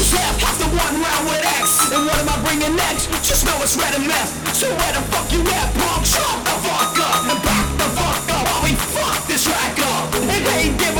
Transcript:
TU's left after one round with X. And what am I bringing next? Just know it's red and meth. So where the fuck you at, punk? Shut the fuck up and back the fuck up while we fuck this track up. And they ain't giving